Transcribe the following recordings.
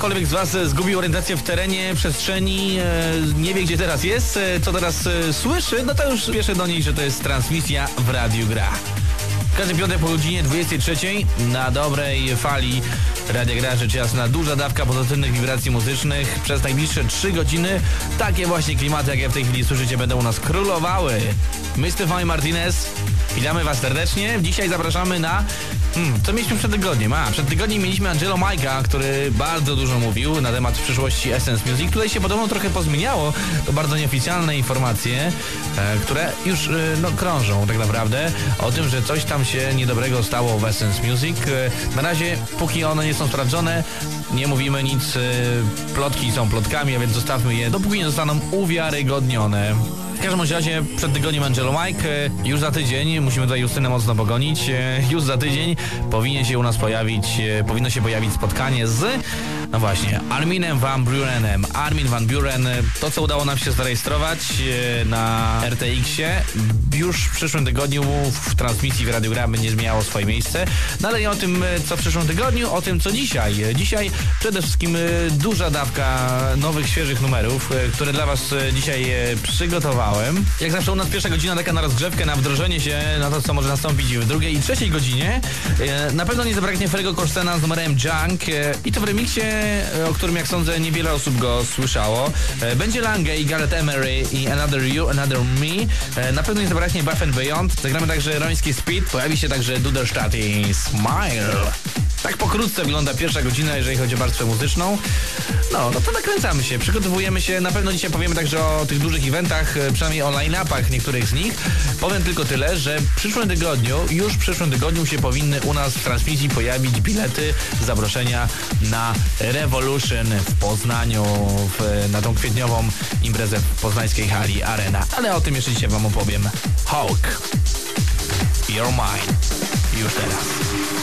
ktokolwiek z Was zgubił orientację w terenie, przestrzeni, e, nie wie gdzie teraz jest, e, co teraz e, słyszy, no to już wierzę do niej, że to jest transmisja w Radiu Gra. Każdy piątek po godzinie 23 na dobrej fali Radia Gra rzecz jasna duża dawka pozytywnych wibracji muzycznych przez najbliższe 3 godziny. Takie właśnie klimaty, jakie w tej chwili słyszycie, będą u nas królowały. My Stefani Martinez, witamy Was serdecznie. Dzisiaj zapraszamy na... Hmm, co mieliśmy przed tygodniem? A, przed tygodniem mieliśmy Angelo Majka, który bardzo dużo mówił na temat przyszłości Essence Music. Tutaj się podobno trochę pozmieniało. To bardzo nieoficjalne informacje, e, które już e, no, krążą tak naprawdę o tym, że coś tam się niedobrego stało w Essence Music. E, na razie, póki one nie są sprawdzone, nie mówimy nic. E, plotki są plotkami, a więc zostawmy je, dopóki nie zostaną uwiarygodnione. W każdym razie przed tygodniem Angelo Mike, już za tydzień, musimy tutaj Justynę mocno pogonić, już za tydzień powinien się u nas pojawić, e, powinno się pojawić spotkanie z, no właśnie, Arminem Van Burenem. Armin Van Buren, e, to co udało nam się zarejestrować e, na RTX-ie, już w przyszłym tygodniu w transmisji w Radiu Gra będzie zmieniało swoje miejsce. No ale nie o tym, e, co w przyszłym tygodniu, o tym, co dzisiaj. Dzisiaj przede wszystkim duża dawka nowych, świeżych numerów, które dla Was dzisiaj przygotowałem. Jak zawsze u nas pierwsza godzina taka na rozgrzewkę, na wdrożenie się na to, co może nastąpić w drugiej i trzeciej godzinie. Na pewno nie zabraknie Ferego Korstena z numerem Junk i to w remiksie, o którym jak sądzę niewiele osób go słyszało. E, Będzie Lange i Gareth Emery i Another You, Another Me. E, Na pewno nie zabraknie Buff and Beyond. Zagramy także Roński Speed, pojawi się także Duderstadt i Smile. Tak pokrótce wygląda pierwsza godzina, jeżeli chodzi o warstwę muzyczną. No, no to nakręcamy się, przygotowujemy się. Na pewno dzisiaj powiemy także o tych dużych eventach, e, przynajmniej o line-upach niektórych z nich. Powiem tylko tyle, że w przyszłym tygodniu, już w przyszłym tygodniu się powinny u nas w transmisji pojawić bilety, zaproszenia na Revolution w Poznaniu, w, na tą kwietniową imprezę w poznańskiej hali Arena. Ale o tym jeszcze dzisiaj wam opowiem. Hawk, You're Mine. Już teraz.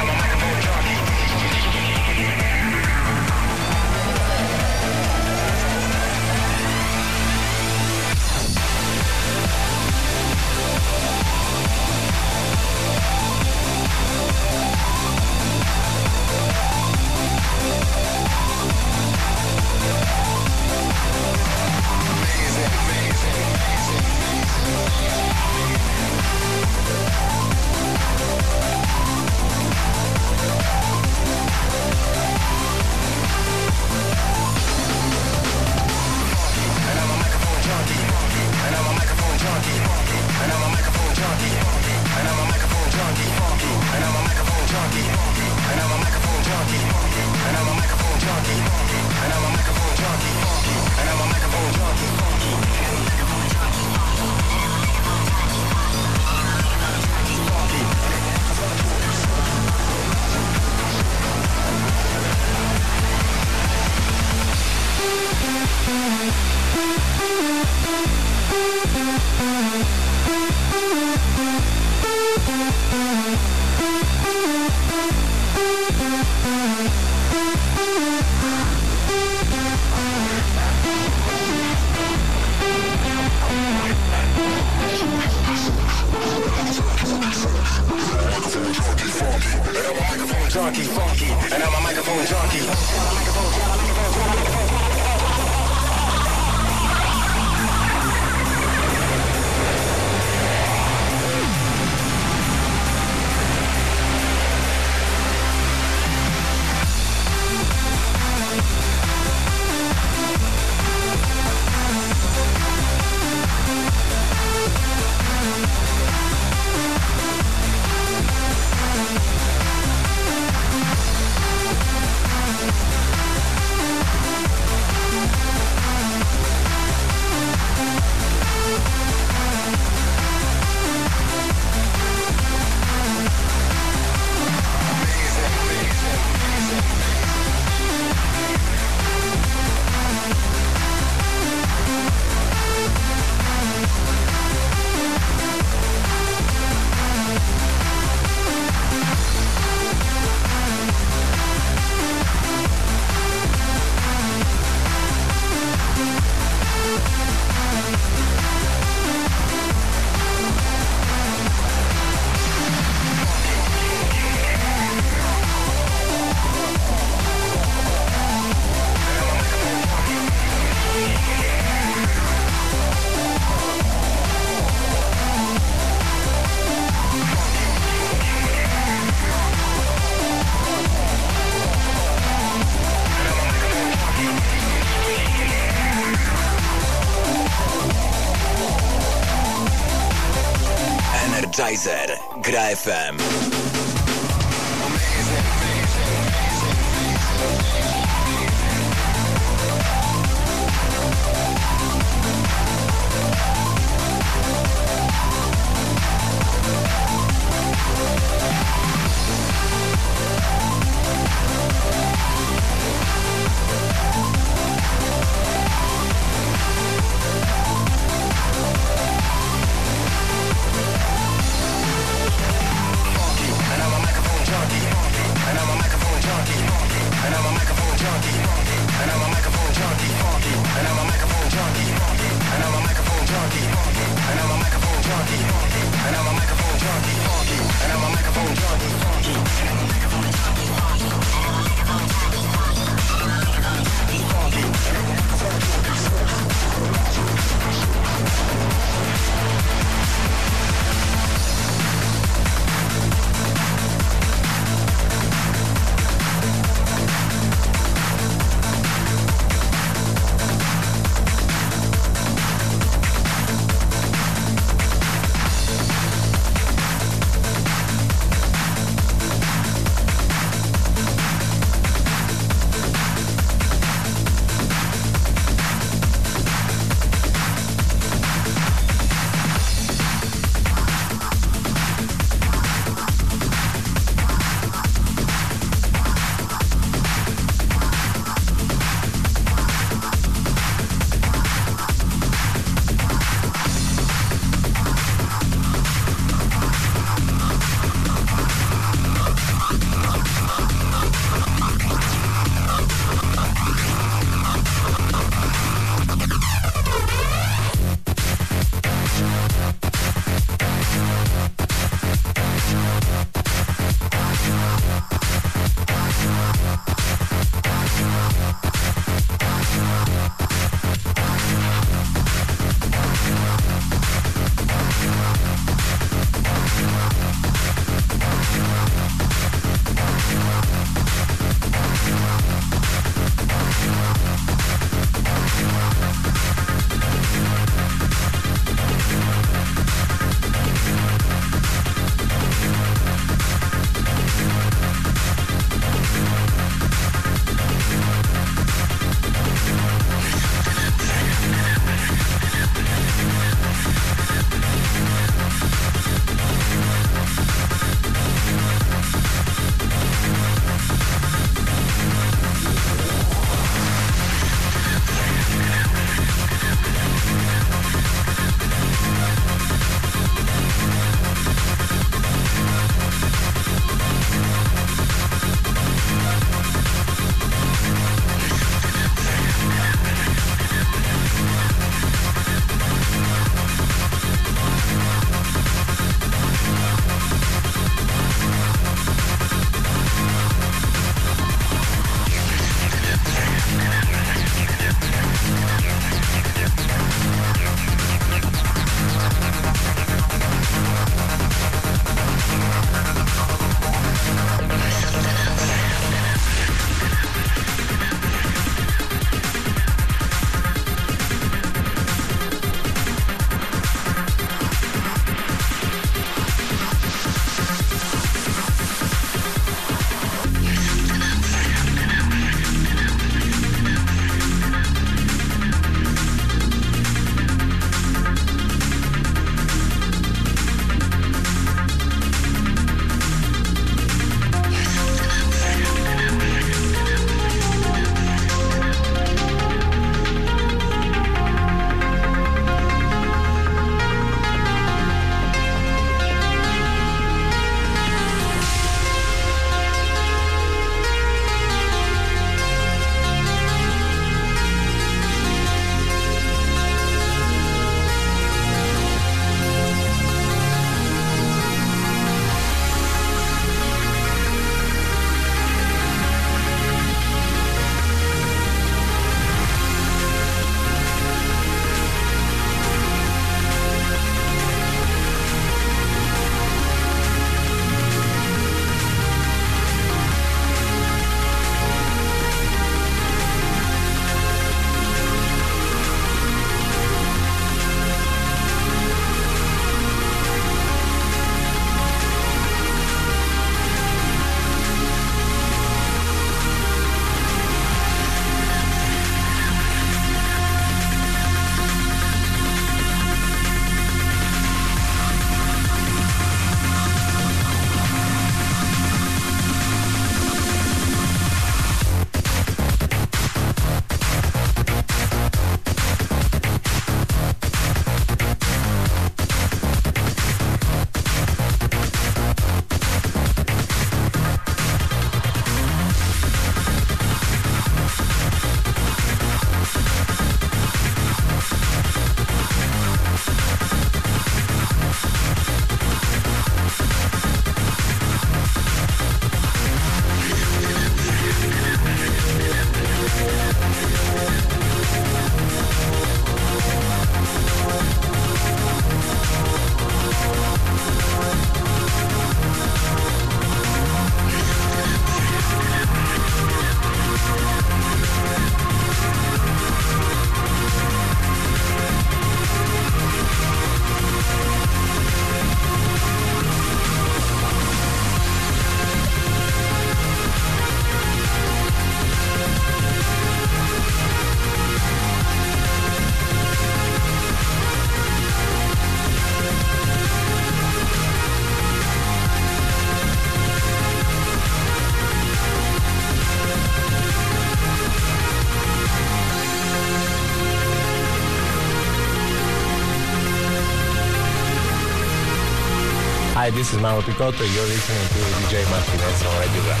This is Mauro Picotto. You're listening to DJ Martinez on Radio Graph.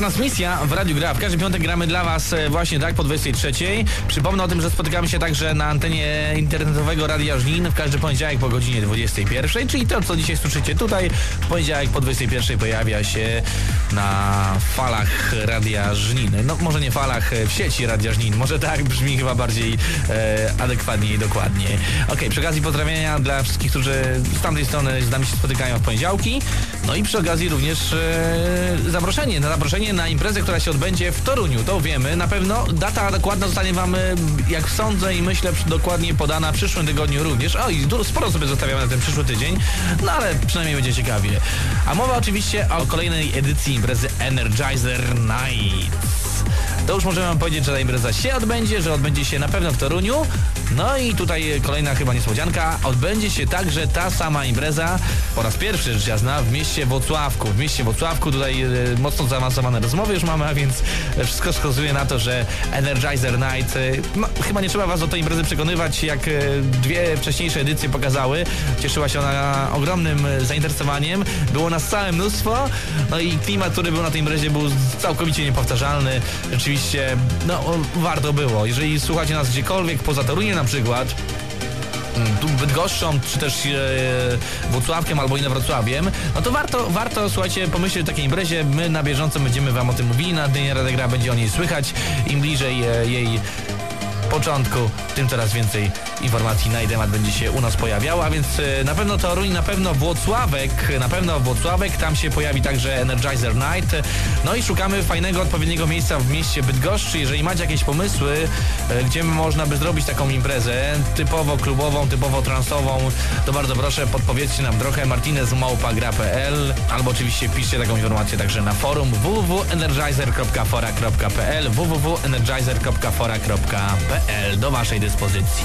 Transmisja w Radiu Gra. W każdy piątek gramy dla Was e, właśnie tak po 23. Przypomnę o tym, że spotykamy się także na antenie internetowego Radia Żnin w każdy poniedziałek po godzinie 21. Czyli to, co dzisiaj słyszycie tutaj, w poniedziałek po 21 pojawia się na falach Radia Żnin. No może nie falach, e, w sieci Radia Żnin. Może tak brzmi chyba bardziej e, adekwatnie i dokładnie. Okej, przy okazji pozdrawienia dla wszystkich, którzy z tamtej strony z nami się spotykają w poniedziałki. No i przy okazji również e, zaproszenie, na zaproszenie na imprezę, która się odbędzie w Toruniu. To wiemy. Na pewno data dokładna zostanie wam, e, jak sądzę i myślę, dokładnie podana w przyszłym tygodniu również. O i sporo sobie zostawiamy na ten przyszły tydzień, no ale przynajmniej będzie ciekawie. A mowa oczywiście o kolejnej edycji imprezy Energizer Nights. To już możemy wam powiedzieć, że ta impreza się odbędzie, że odbędzie się na pewno w Toruniu. No i tutaj kolejna chyba niespodzianka. Odbędzie się także ta sama impreza po raz pierwszy rzecz jasna w mieście Wocławku. W mieście Wocławku tutaj e, mocno zaawansowane rozmowy już mamy, a więc wszystko wskazuje na to, że Energizer Night, no, chyba nie trzeba was do tej imprezy przekonywać, jak e, dwie wcześniejsze edycje pokazały. Cieszyła się ona ogromnym zainteresowaniem. Było nas całe mnóstwo. No i klimat, który był na tej imprezie był całkowicie niepowtarzalny. Rzeczywiście, no warto było. Jeżeli słuchacie nas gdziekolwiek, poza Toruniem na przykład, tu Bydgoszczą, czy też e, Wrocławkiem albo Inowrocławiem, no to warto, warto, słuchajcie, pomyśleć o takiej imprezie. My na bieżąco będziemy wam o tym mówili, na Dynie Rady Gra będzie o niej słychać. Im bliżej e, jej początku, tym coraz więcej informacji na jej temat będzie się u nas pojawiało, a więc e, na pewno Toruń, na pewno Włocławek, na pewno Włocławek, tam się pojawi także Energizer Night. No i szukamy fajnego, odpowiedniego miejsca w mieście Bydgoszczy. Jeżeli macie jakieś pomysły, e, gdzie można by zrobić taką imprezę, typowo klubową, typowo transową, to bardzo proszę, podpowiedzcie nam trochę martinezmałpagra.pl albo oczywiście piszcie taką informację także na forum www.energizer.fora.pl www.energizer.fora.pl do waszej dyspozycji.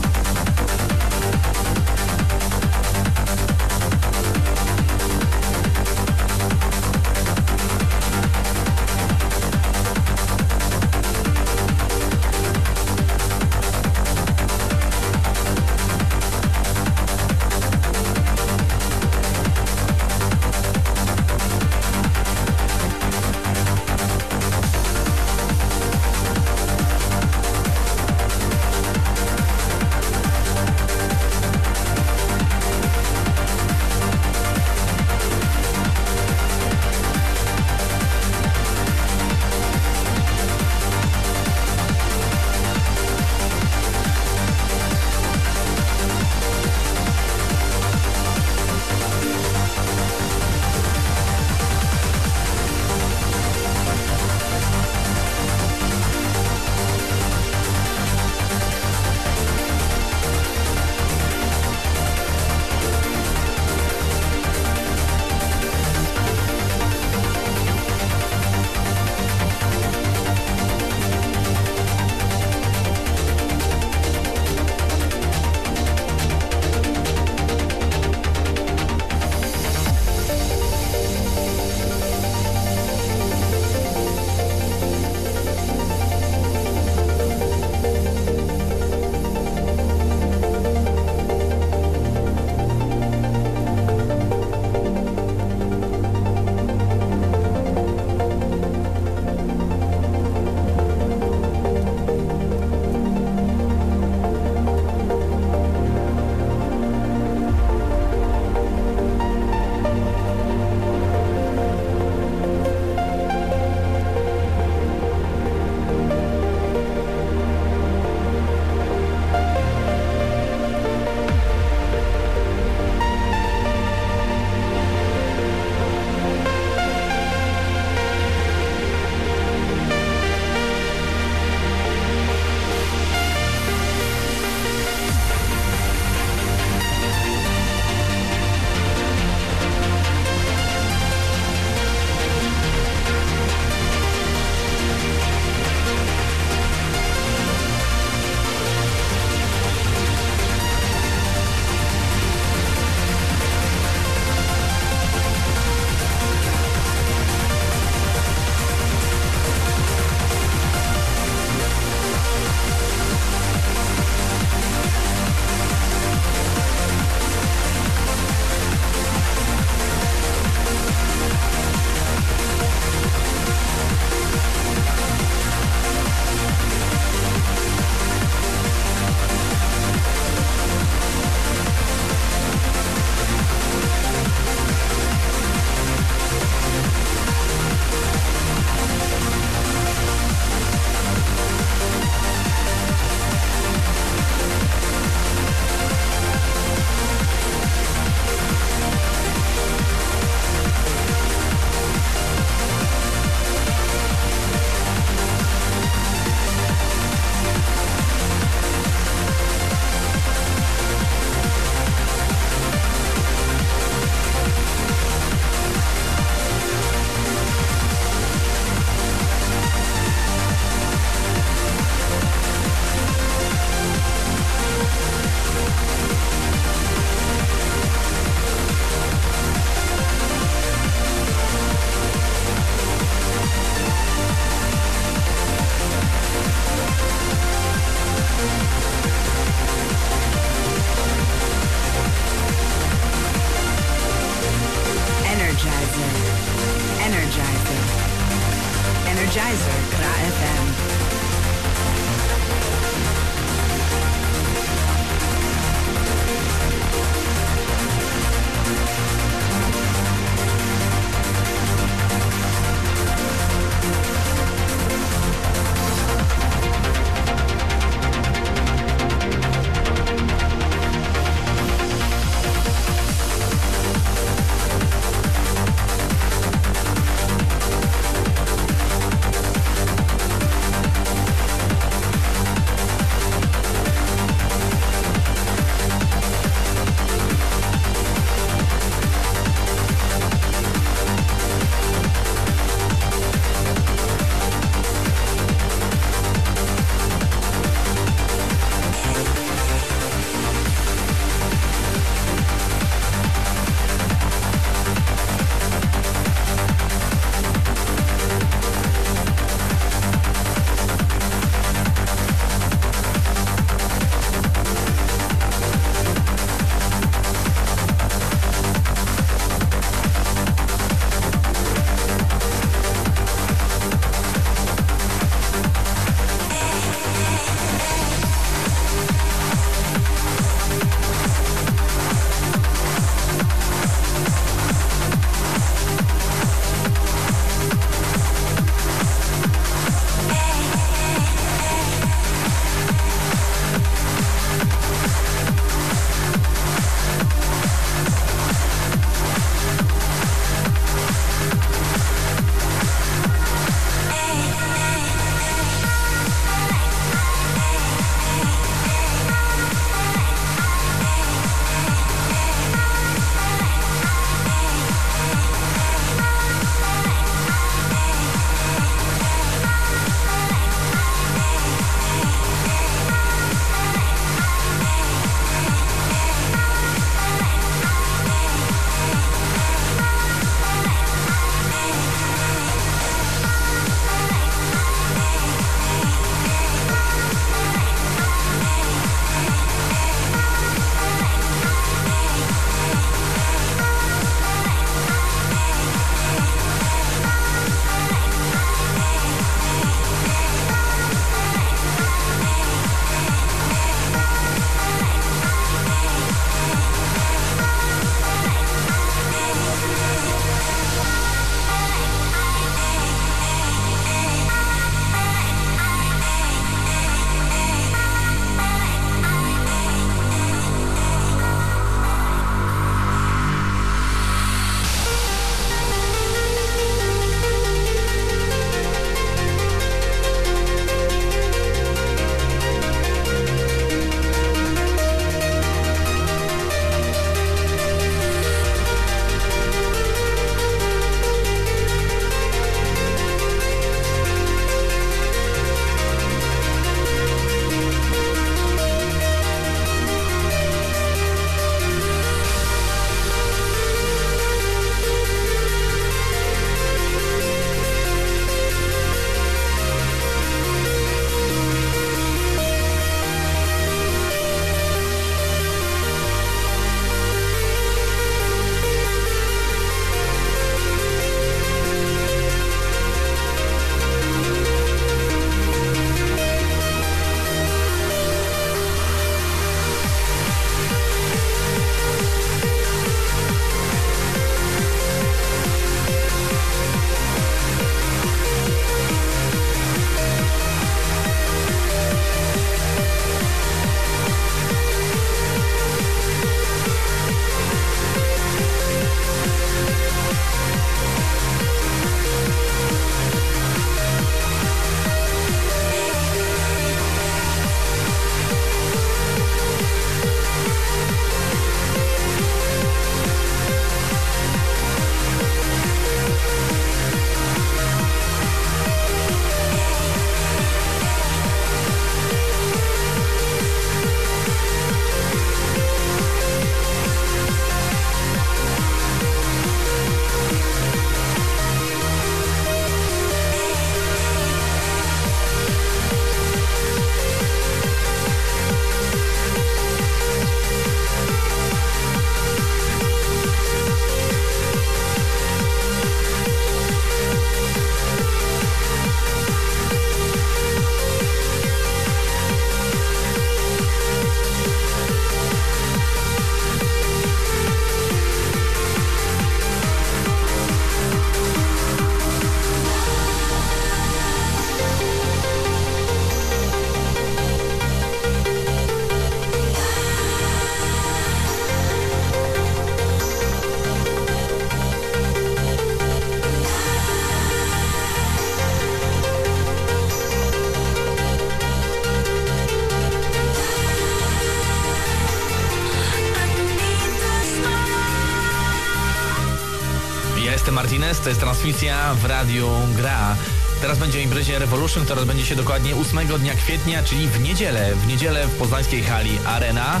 to jest transmisja w Radiu Gra. Teraz będzie o imprezie Revolution, która odbędzie się dokładnie 8 dnia kwietnia, czyli w niedzielę. W niedzielę w poznańskiej hali Arena.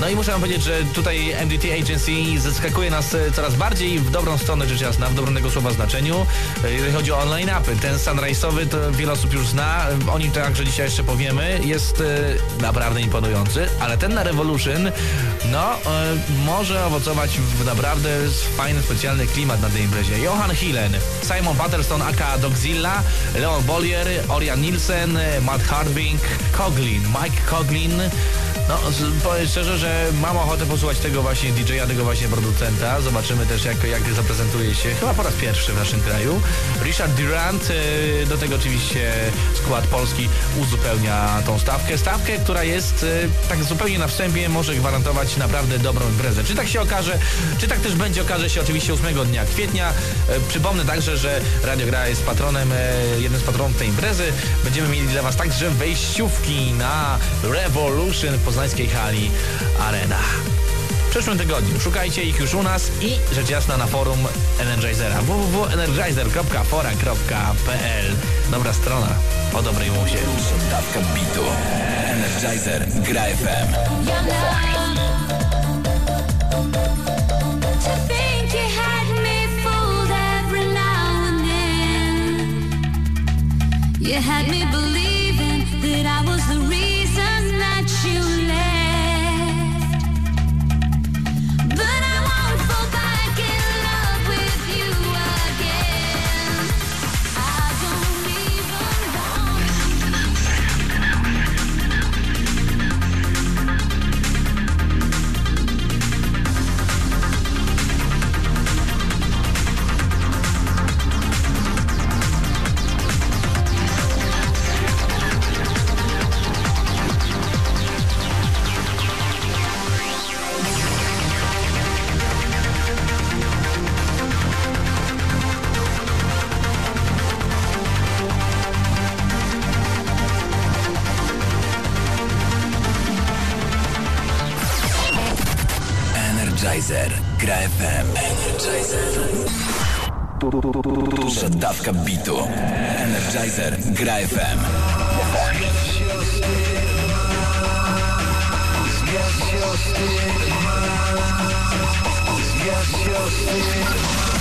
No i muszę wam powiedzieć, że tutaj MDT Agency zaskakuje nas e, coraz bardziej w dobrą stronę rzecz jasna, w dobrego słowa znaczeniu, e, jeżeli chodzi o line-upy. Ten Sunrise'owy to wiele osób już zna, o nim także dzisiaj jeszcze powiemy, jest e, naprawdę imponujący, ale ten na Revolution, no, e, może owocować w naprawdę fajny, specjalny klimat na tej imprezie. Johan Hillen, Simon Patterson aka Dogzilla, Leon Bollier, Orian Nielsen, Matt Hardwing, Coglin, Mike Coglin, no, powiem szczerze, że mam ochotę posłuchać tego właśnie DJ-a, tego właśnie producenta. Zobaczymy też, jak, jak zaprezentuje się chyba po raz pierwszy w naszym kraju. Richard Durant, y, do tego oczywiście skład polski uzupełnia tą stawkę. Stawkę, która jest y, tak zupełnie na wstępie, może gwarantować naprawdę dobrą imprezę. Czy tak się okaże, czy tak też będzie, okaże się oczywiście 8 dnia kwietnia. Y, Przypomnę także, że Radio Gra jest patronem, jednym z patronów tej imprezy. Będziemy mieli dla Was także wejściówki na Revolution w poznańskiej hali Arena. W przyszłym tygodniu szukajcie ich już u nas i rzecz jasna na forum Energizera www.energizer.fora.pl Dobra strona o dobrej muzie. Dawka bitu. Energizer Gra FM. You had me fooled Duża dawka bitu. Energizer Gra FM. you.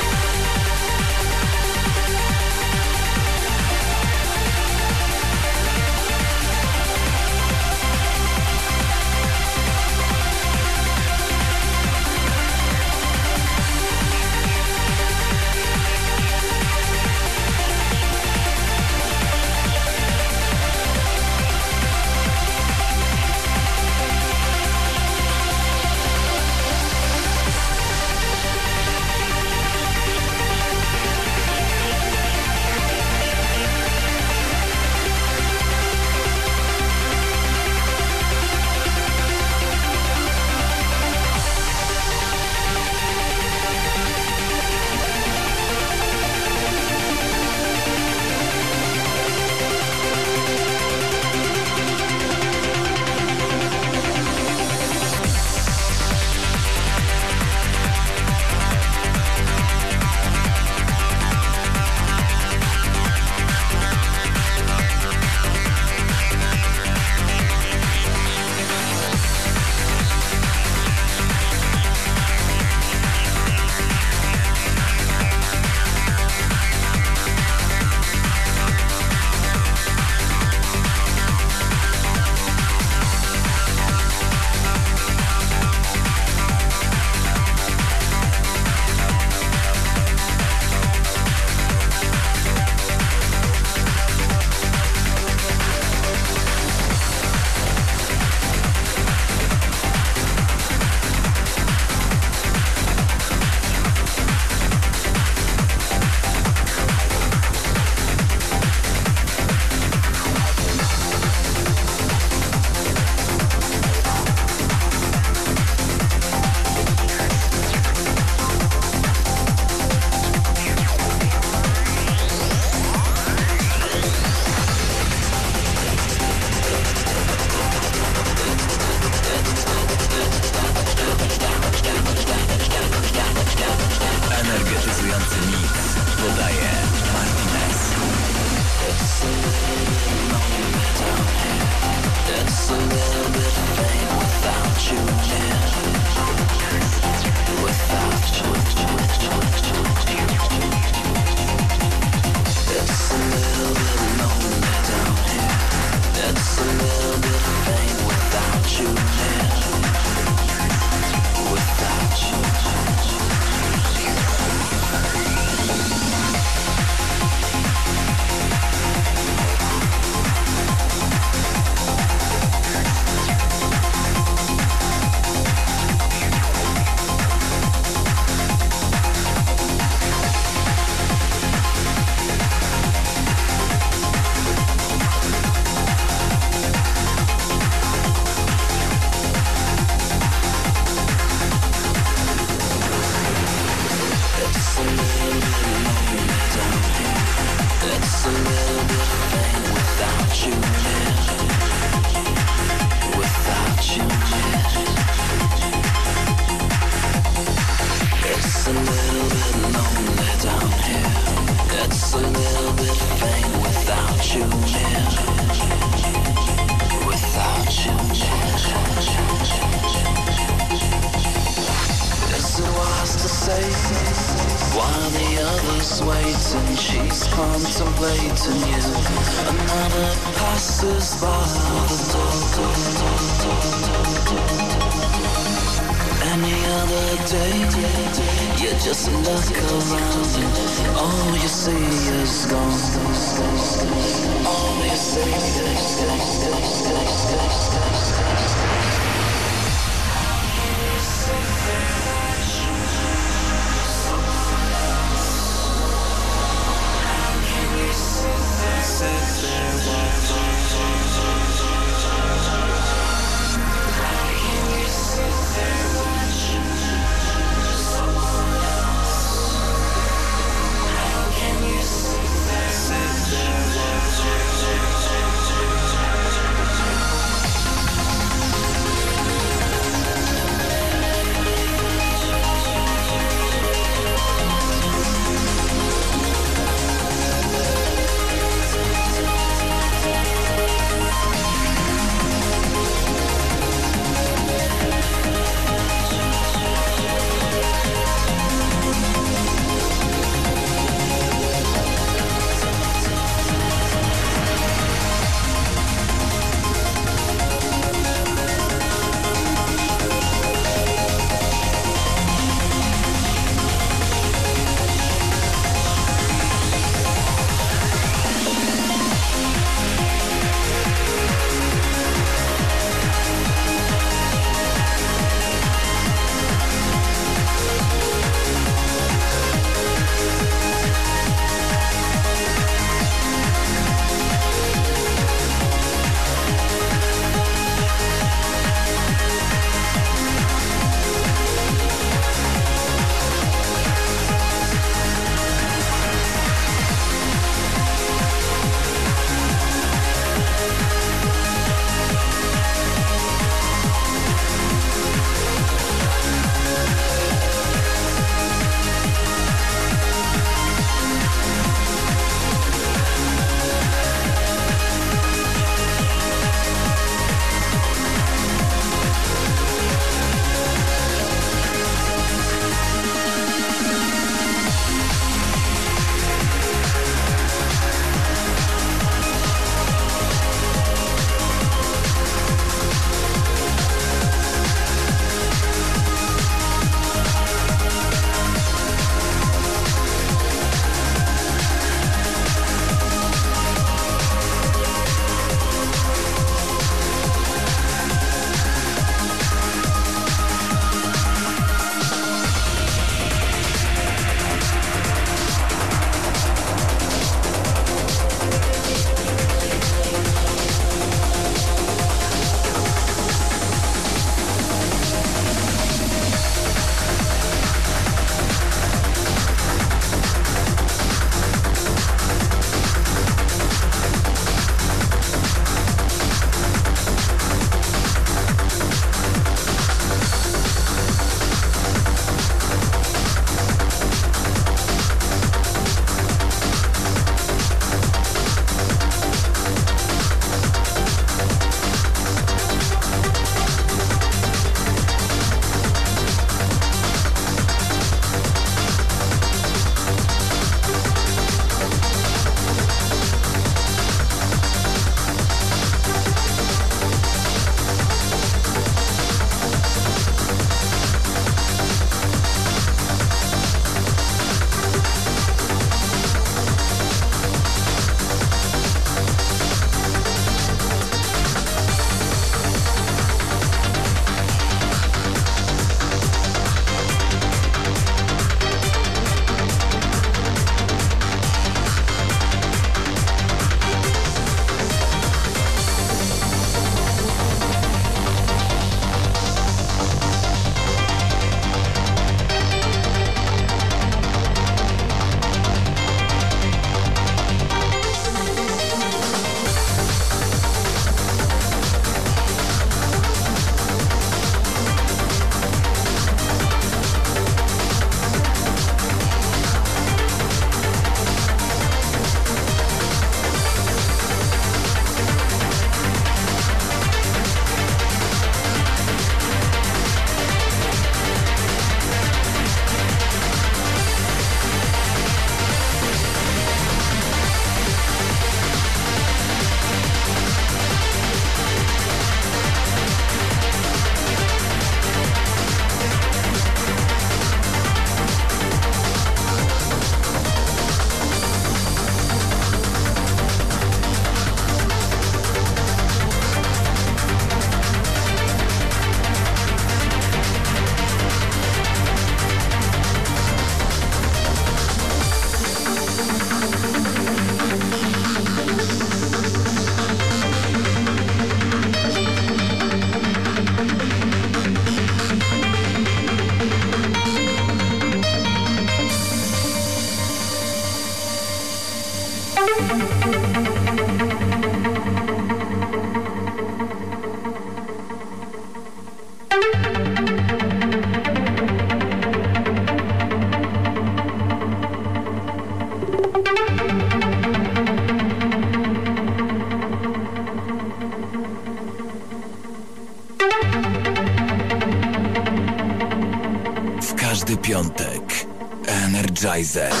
Energizer.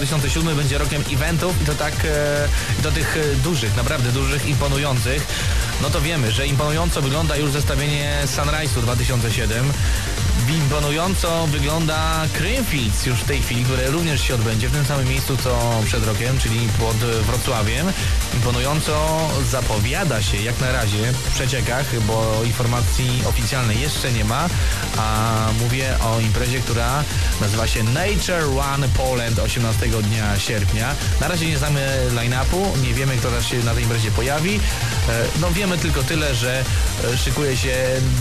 2007 będzie rokiem eventów i to tak, e, i to tych e, dużych, naprawdę dużych, imponujących. No to wiemy, że imponująco wygląda już zestawienie Sunrise'u 2007. Imponująco wygląda Creamfields już w tej chwili, które również się odbędzie w tym samym miejscu co przed rokiem, czyli pod Wrocławiem. Imponująco zapowiada się jak na razie w przeciekach, bo informacji oficjalnej jeszcze nie ma, a mówię o imprezie, która nazywa się Nature One Poland 18 dnia sierpnia. Na razie nie znamy line-upu, nie wiemy kto też się na tej imprezie pojawi. E, No wiemy tylko tyle, że e, szykuje się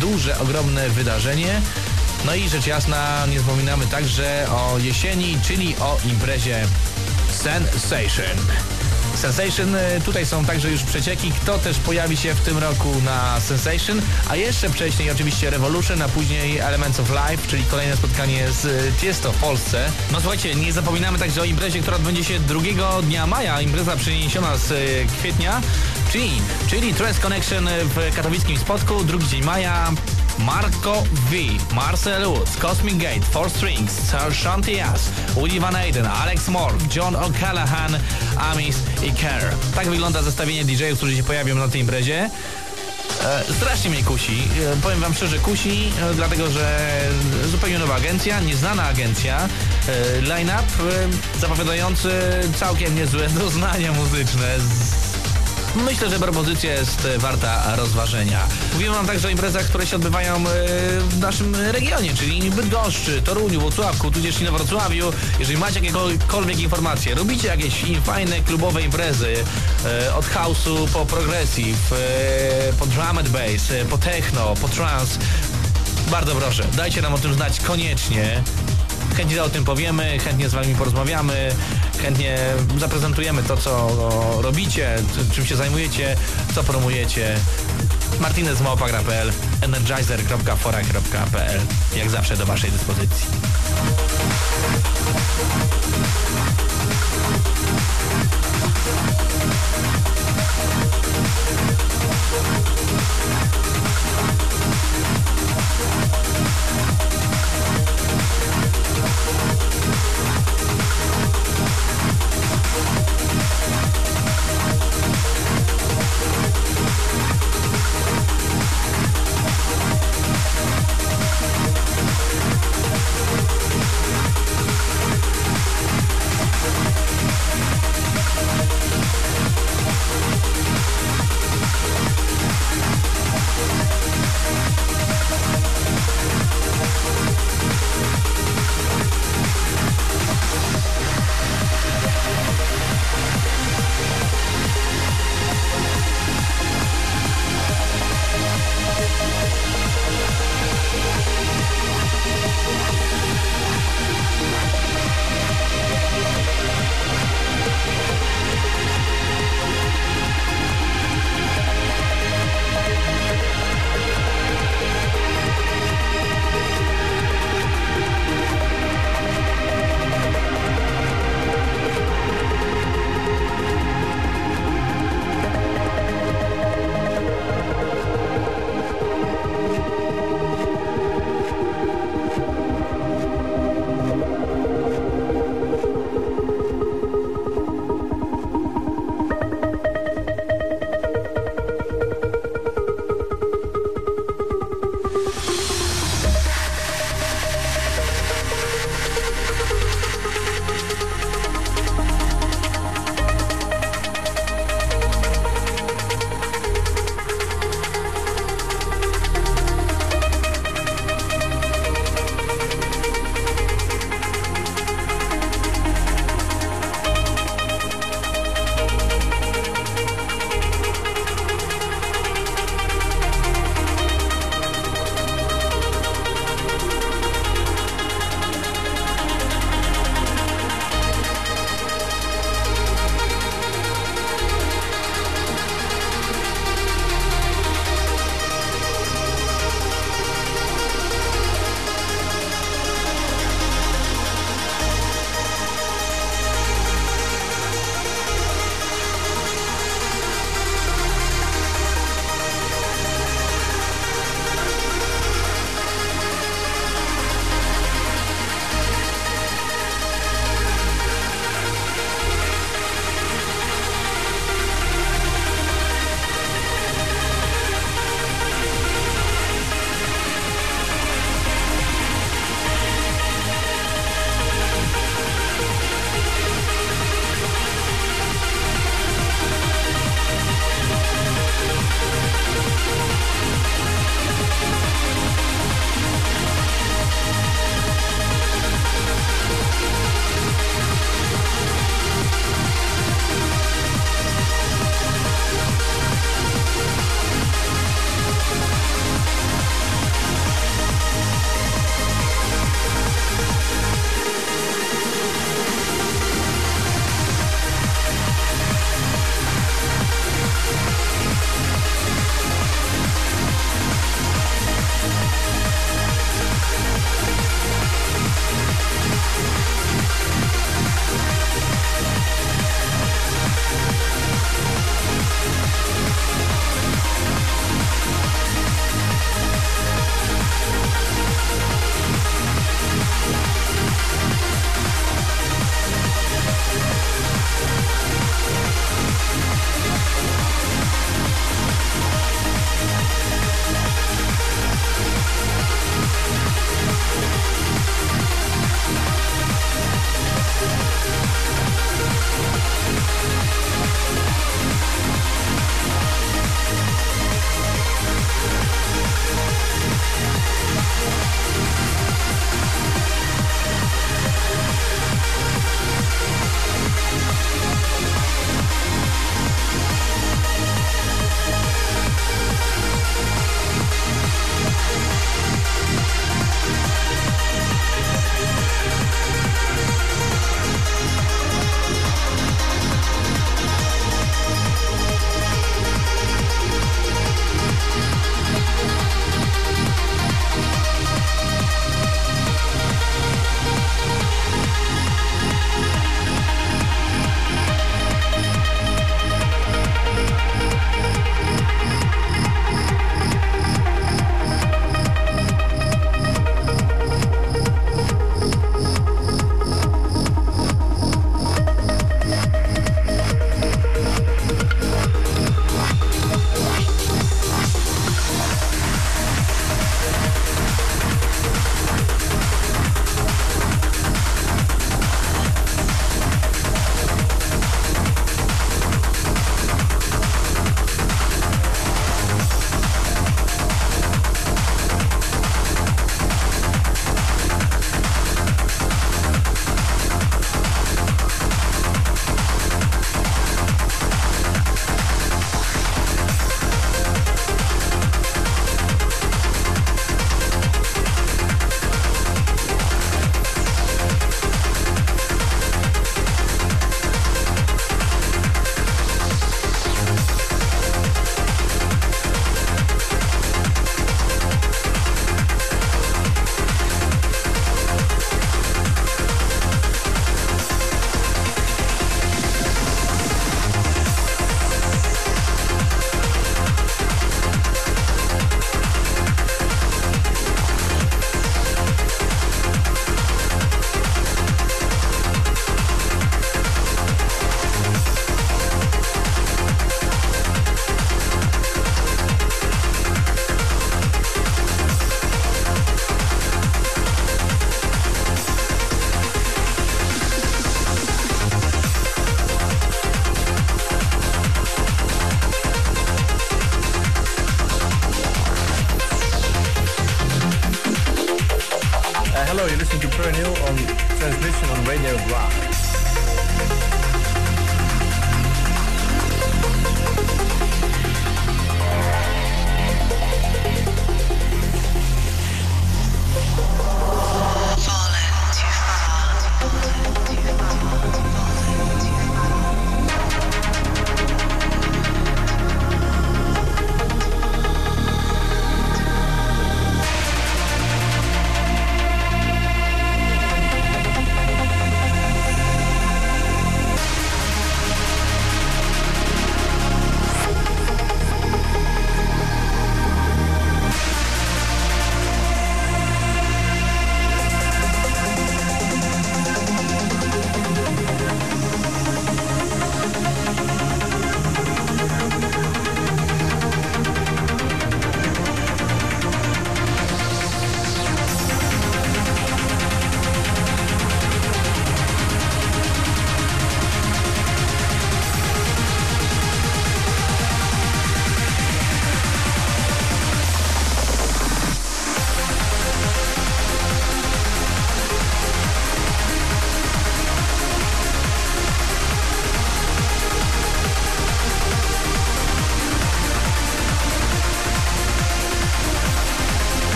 duże, ogromne wydarzenie. No i rzecz jasna, nie zapominamy także o jesieni, czyli o imprezie Sensation. Sensation, y, tutaj są także już przecieki, kto też pojawi się w tym roku na Sensation, a jeszcze wcześniej oczywiście Revolution, a później Elements of Life, czyli kolejne spotkanie z y, Tiesto w Polsce. No słuchajcie, nie zapominamy także o imprezie, która odbędzie się 2 dnia maja, impreza przeniesiona z y, kwietnia, czyli, czyli Trans Connection w katowickim spotku, drugi dzień maja, Marco V, Marcel Woods, Cosmic Gate, Four Strings, Shanty Ass, Woody Van Eyden, Alex Moore, John O'Callaghan, Amis i Kerr. Tak wygląda zestawienie DJ-ów, którzy się pojawią na tej imprezie. E, strasznie mnie kusi. E, powiem wam szczerze, kusi, e, dlatego że zupełnie nowa agencja, nieznana agencja. E, line-up e, zapowiadający całkiem niezłe doznania muzyczne. Z Myślę, że propozycja jest e, warta rozważenia. Mówimy wam także o imprezach, które się odbywają e, w naszym regionie, czyli Bydgoszczy, Toruniu, Włocławku, tudzież i na Wrocławiu. Jeżeli macie jakiekolwiek informacje, robicie jakieś fajne klubowe imprezy e, od house'u po progressive, po drum and bass, po techno, po trance, bardzo proszę, dajcie nam o tym znać koniecznie. Chętnie o tym powiemy, chętnie z wami porozmawiamy, chętnie zaprezentujemy to, co robicie, czym się zajmujecie, co promujecie. martinezmałpa.pl, energizer.fora.pl jak zawsze do Waszej dyspozycji.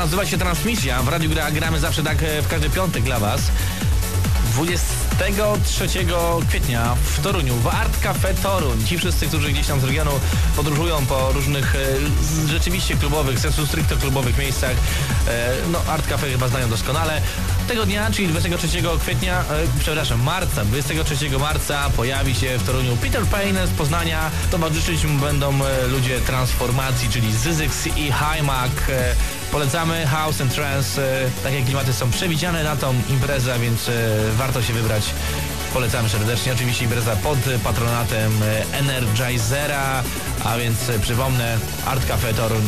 Nazywa się Transmisja. W Radiu Gra gramy zawsze tak e, w każdy piątek dla Was. 23 kwietnia w Toruniu, w Art Cafe Toruń. Ci wszyscy, którzy gdzieś tam z regionu podróżują po różnych e, rzeczywiście klubowych, sensu stricte klubowych miejscach, e, no Art Cafe chyba znają doskonale. Tego dnia, czyli 23 kwietnia, e, przepraszam, marca, 23 marca pojawi się w Toruniu Peter Payne z Poznania. Towarzyszyć mu będą e, ludzie Transformacji, czyli Zyzyx i Highmark. E, Polecamy House and Trance. e, Takie klimaty są przewidziane na tą imprezę, więc e, warto się wybrać. Polecamy serdecznie. Oczywiście impreza pod patronatem e, Energizera, a więc przypomnę Art Cafe Toruń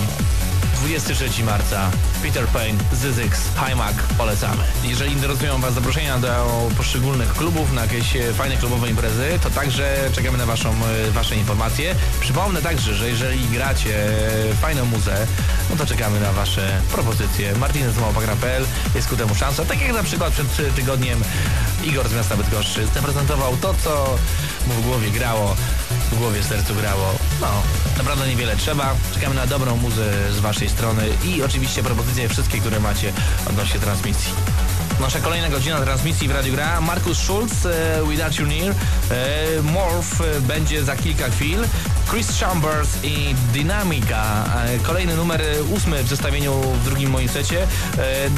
23 marca. Peter Payne, Zyzyx, Highmark, polecamy. Jeżeli interesują Was zaproszenia do poszczególnych klubów na jakieś fajne klubowe imprezy, to także czekamy na waszą, e, Wasze informacje. Przypomnę także, że jeżeli gracie fajną muzę, no to czekamy na Wasze propozycje. Martinez Małpa.pl jest ku temu szansa. Tak jak na przykład przed tygodniem Igor z miasta Bydgoszczy zaprezentował to, co mu w głowie grało, w głowie, sercu grało. No, naprawdę niewiele trzeba. Czekamy na dobrą muzę z Waszej strony i oczywiście propozycje wszystkie, które macie odnośnie transmisji. Nasza kolejna godzina transmisji w Radiu Gra. Markus Schulz, e, Without You Near. E, Morph e, będzie za kilka chwil. Chris Chambers i Dynamika. E, kolejny numer e, ósmy w zestawieniu w drugim moim secie. E,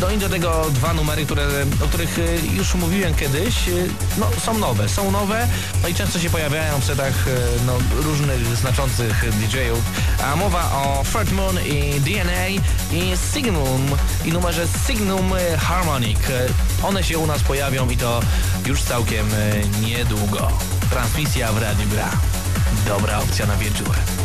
no i do tego dwa numery, które, o których e, już mówiłem kiedyś. E, no, są nowe, są nowe. No i często się pojawiają w setach e, no, różnych znaczących DJ-ów. A mowa o Third Moon i DNA i Signum i numerze Signum e, Harmonic. E, One się u nas pojawią i to już całkiem e, niedługo. Transmisja w Radiu Gra. Dobra opcja na wieczór.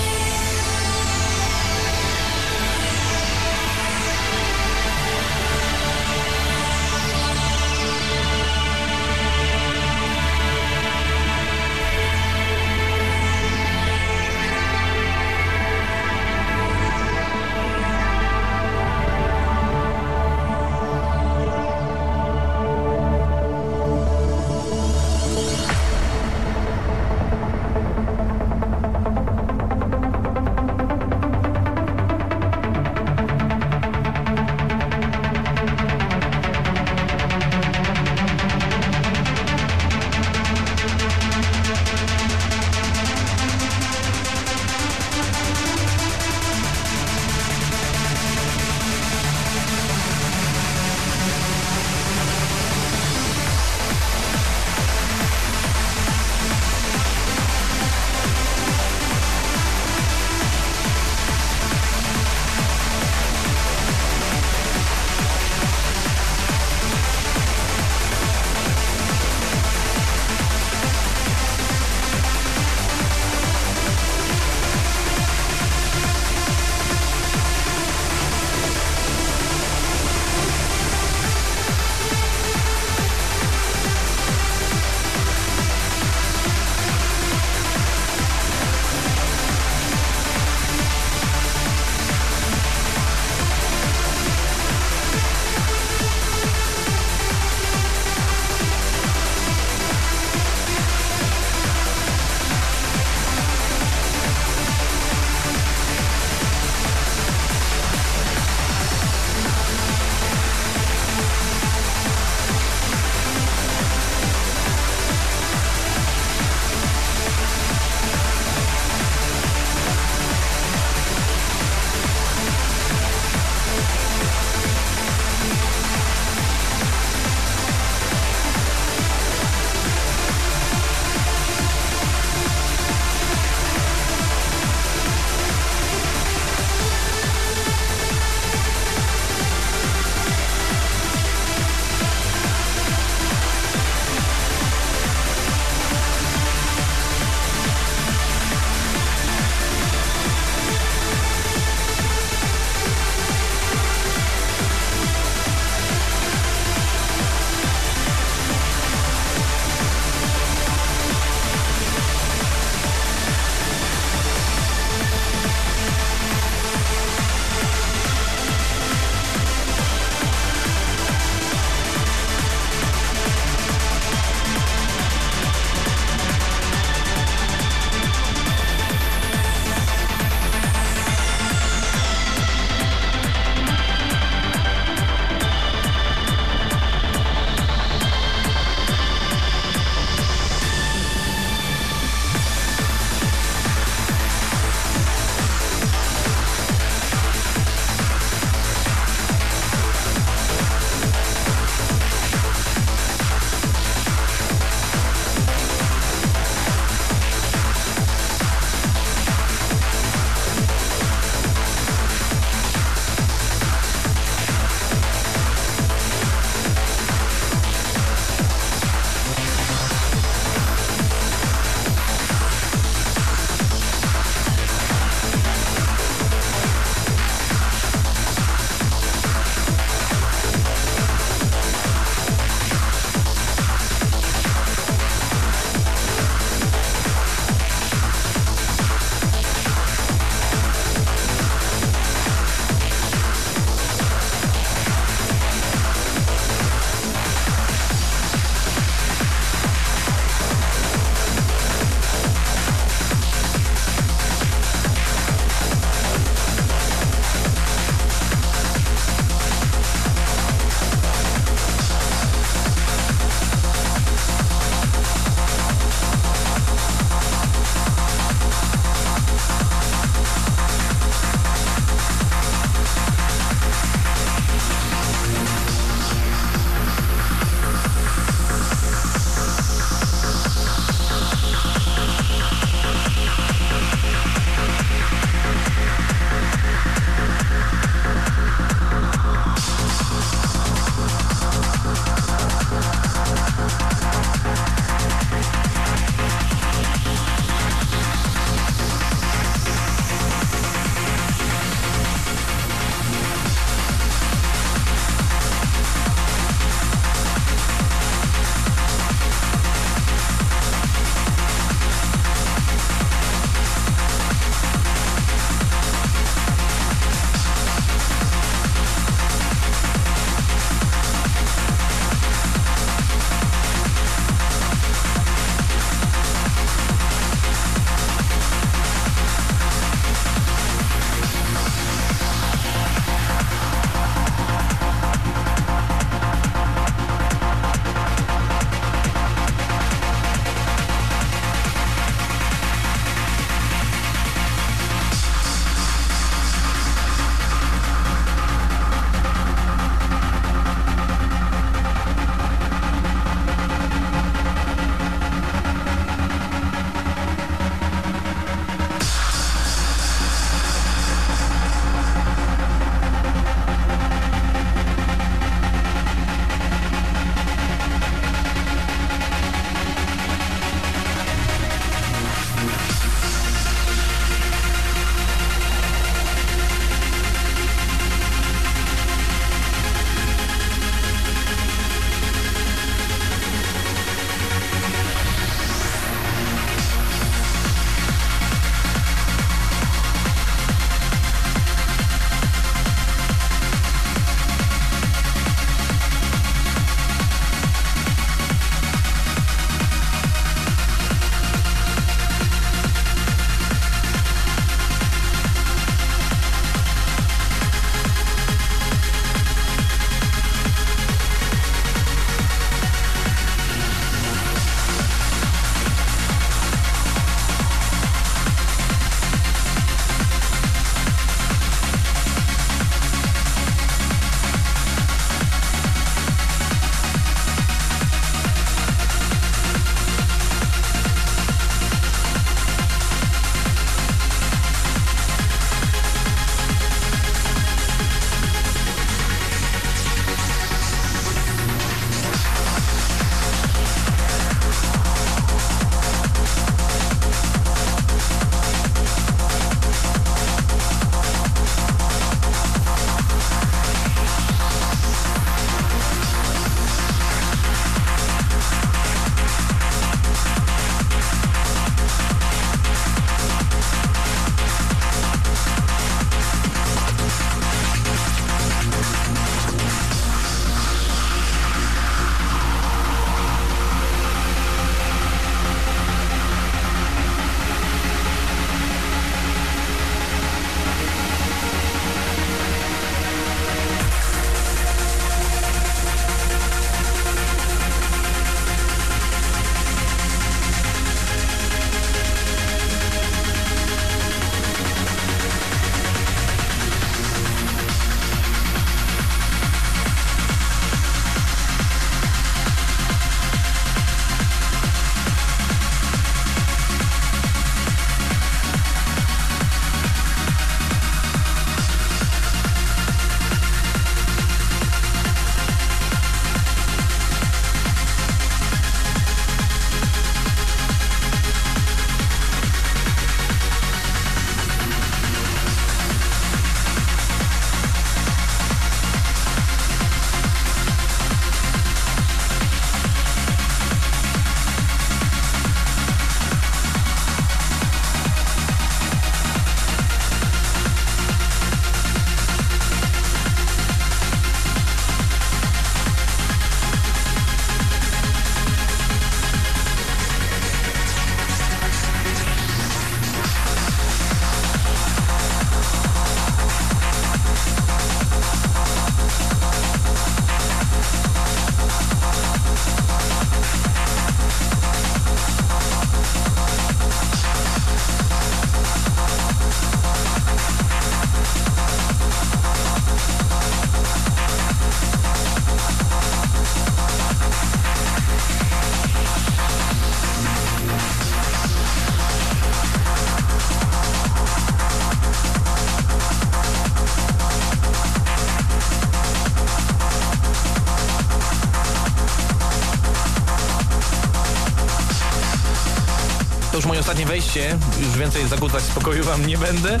Ostatnie wejście, już więcej zakłócać spokoju wam nie będę. E,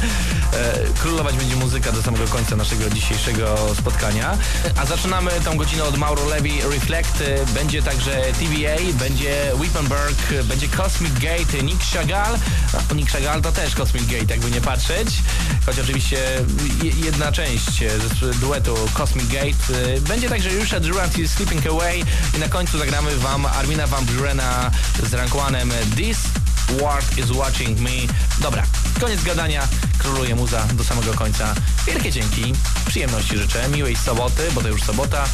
królować będzie muzyka do samego końca naszego dzisiejszego spotkania. A zaczynamy tą godzinę od Mauro Levi Reflect. E, Będzie także TVA, będzie Wippenberg, będzie Cosmic Gate, Nick Chagall. A Nick Chagall to też Cosmic Gate, jakby nie patrzeć. Choć oczywiście je- jedna część e, duetu Cosmic Gate. Będzie także Jusha Durant i Sleeping Away. I na końcu zagramy wam Armina Van Burena z rank This World is Watching Me. Dobra, koniec gadania. Króluje muza do samego końca. Wielkie dzięki. Przyjemności życzę. Miłej soboty, bo to już sobota.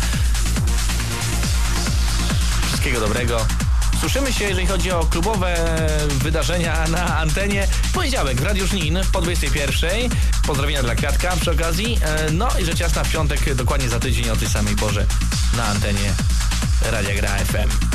Wszystkiego dobrego. Słyszymy się, jeżeli chodzi o klubowe wydarzenia na antenie. Poniedziałek w Radiu Żnin po 21. Pozdrowienia dla Kwiatka przy okazji. E, No i rzecz jasna w piątek, dokładnie za tydzień o tej samej porze na antenie Radia Gra FM.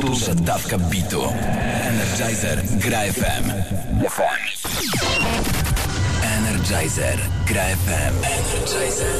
Duża dawka bitu. Energizer. Gra FM. FM. Energizer. Gra FM. Energizer.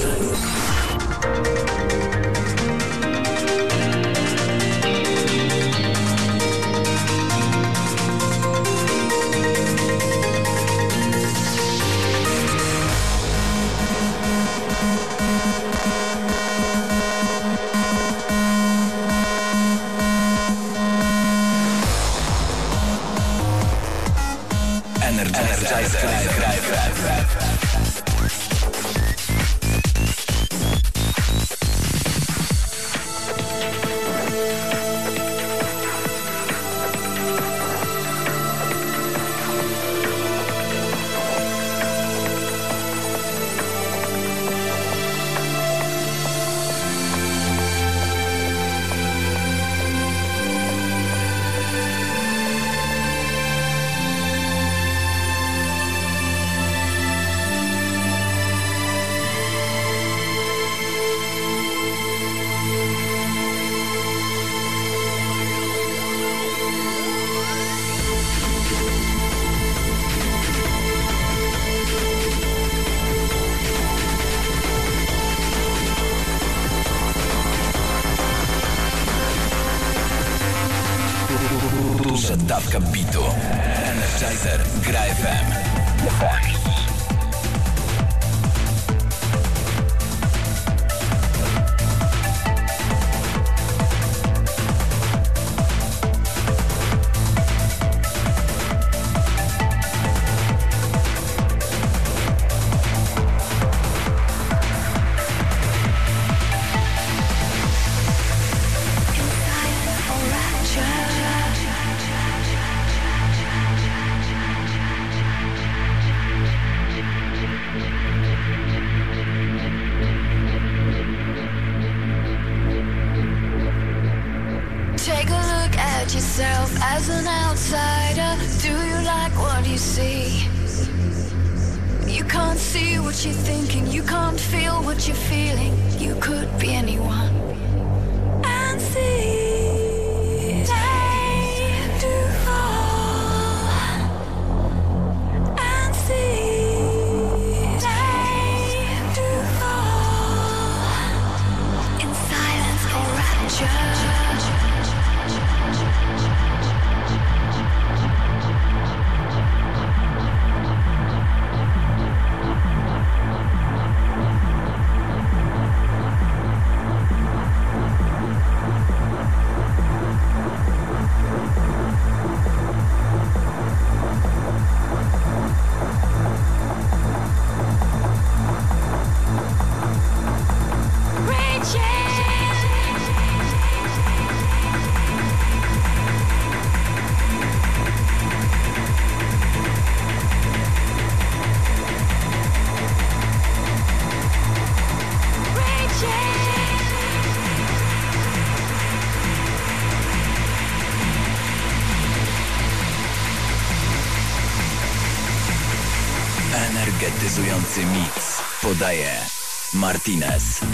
Martinez.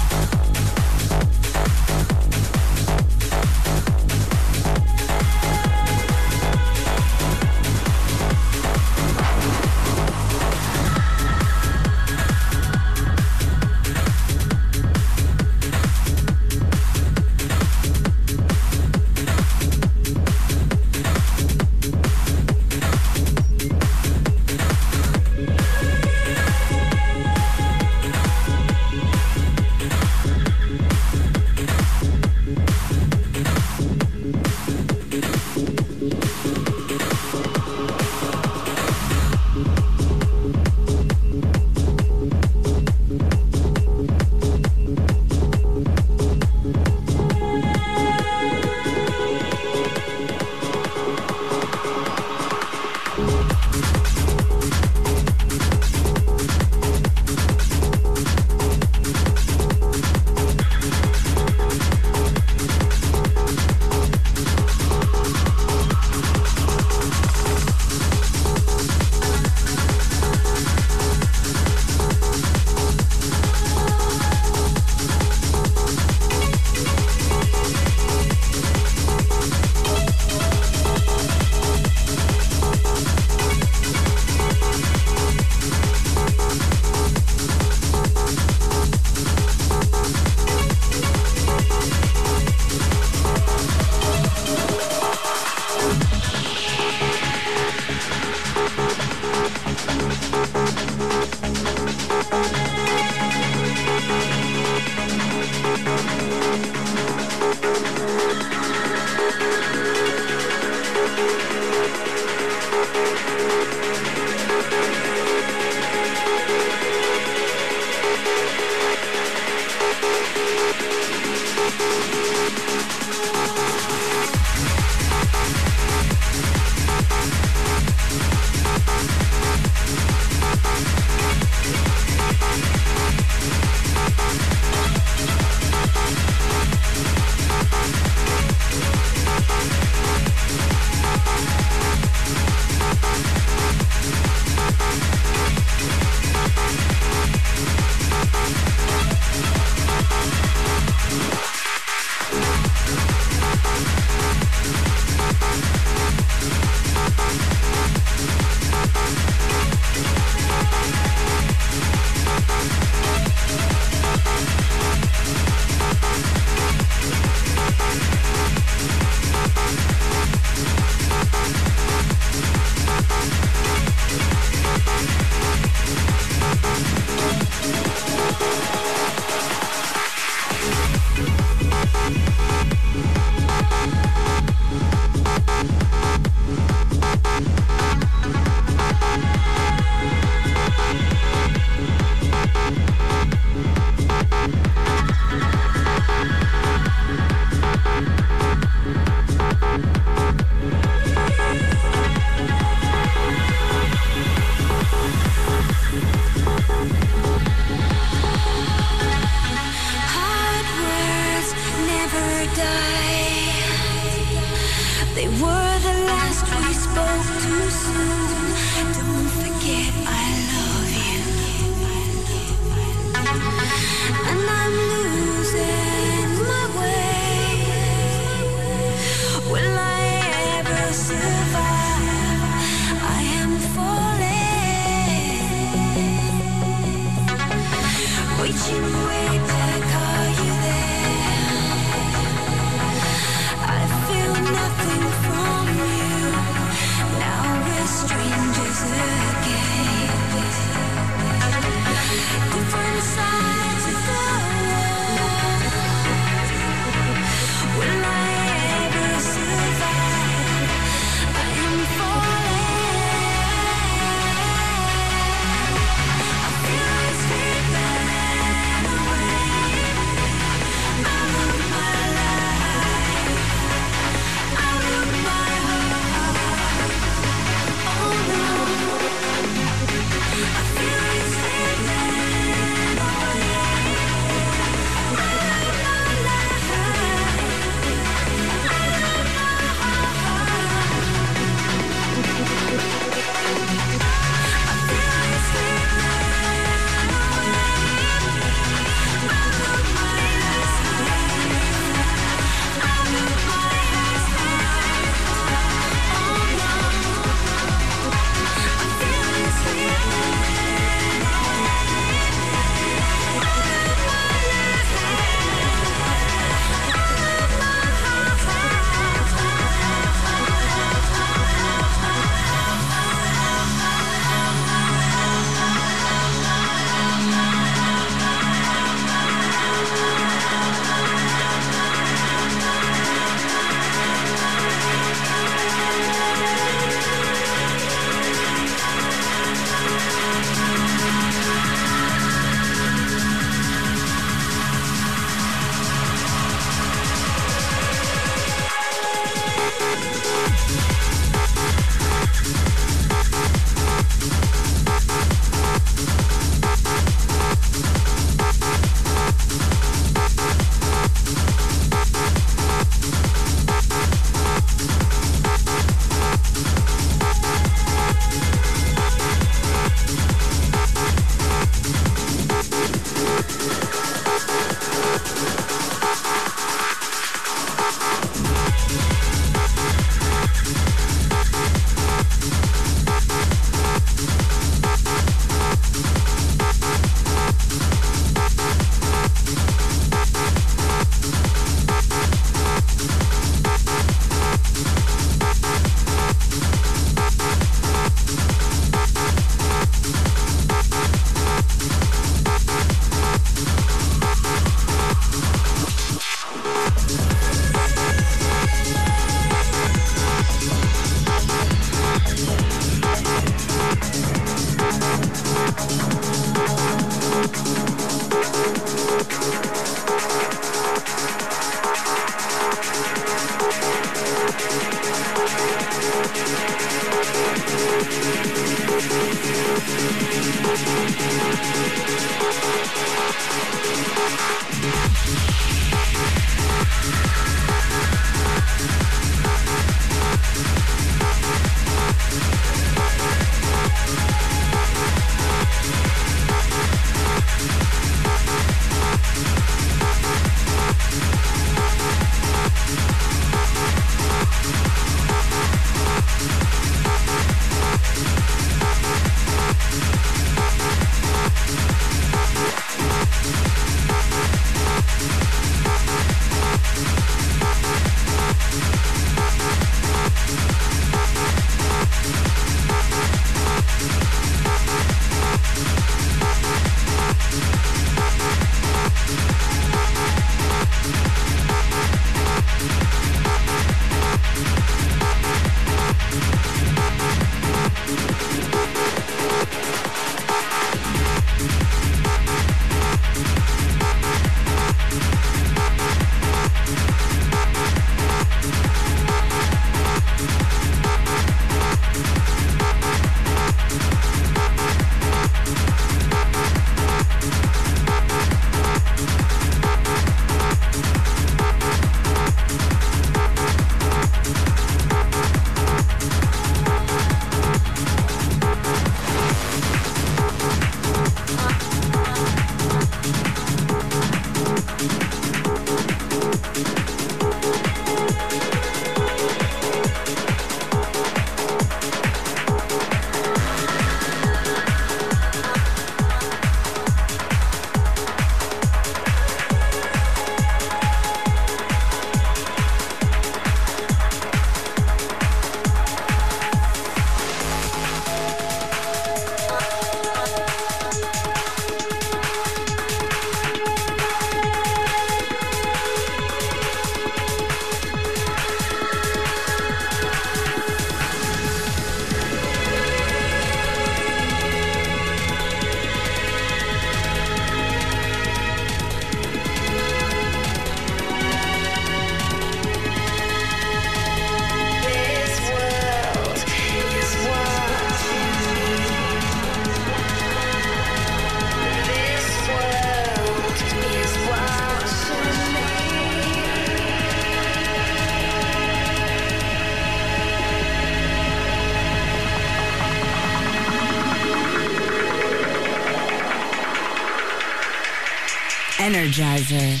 Energizer.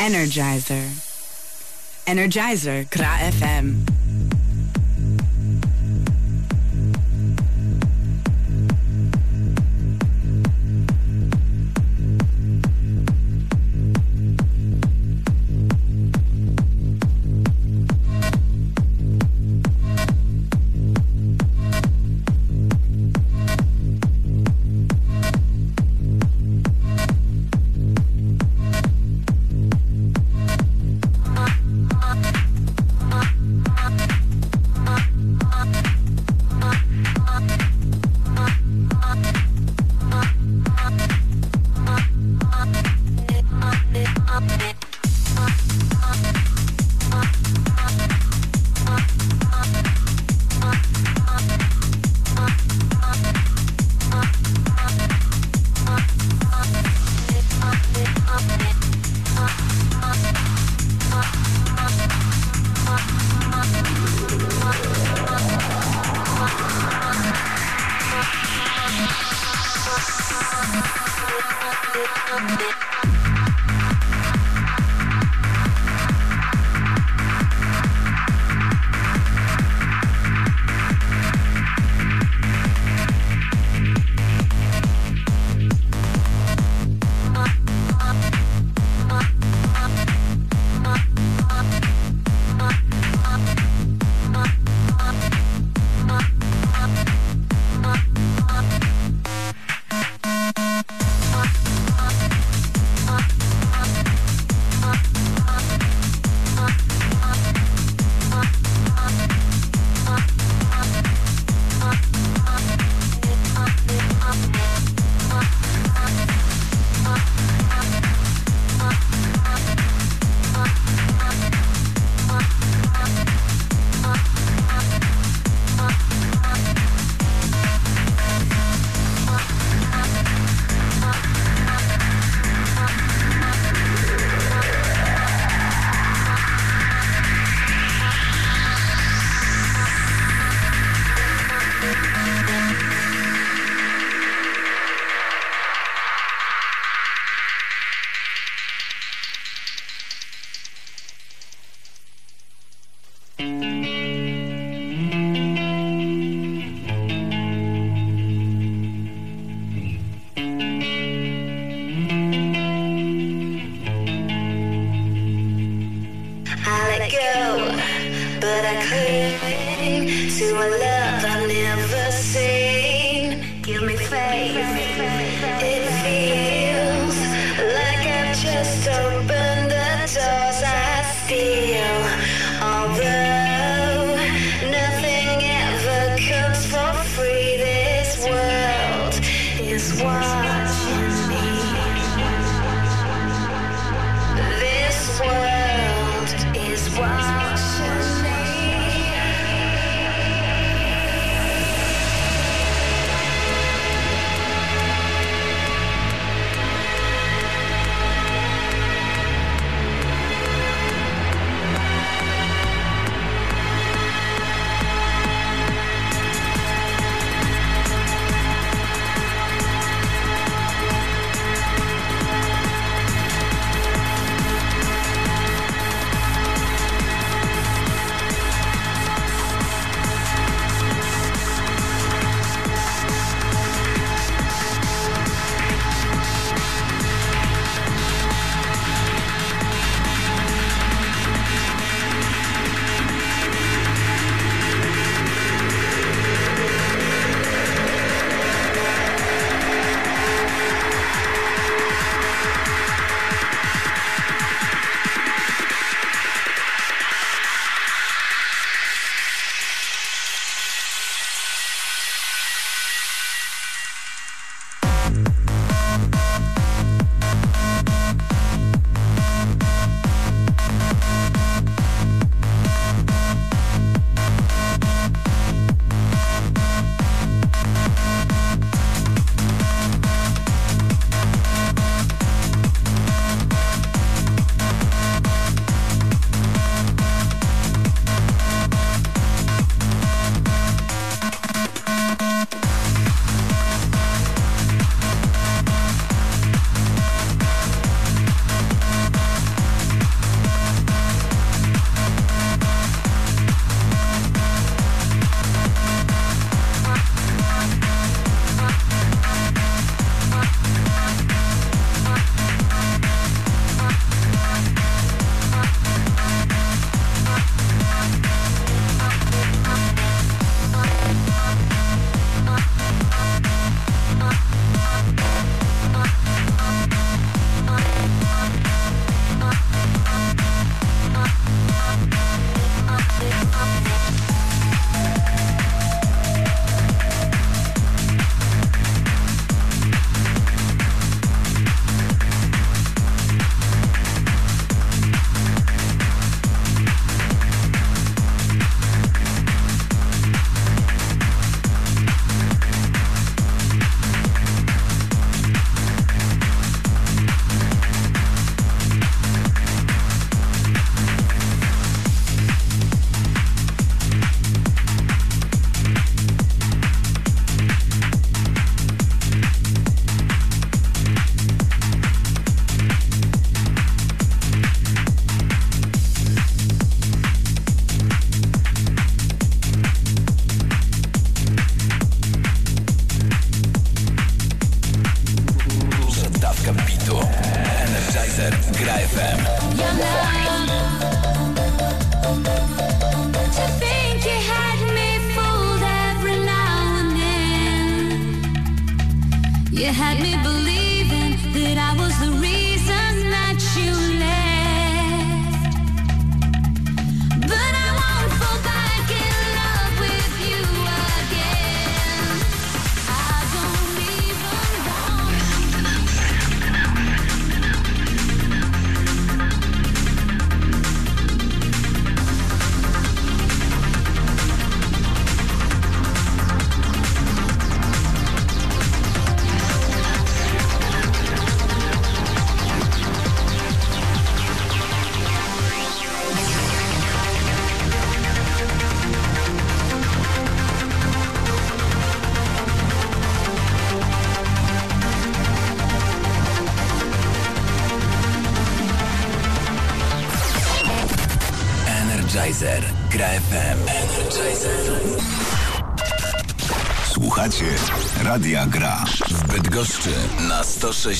Energizer. Energizer Gra FM.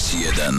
106.1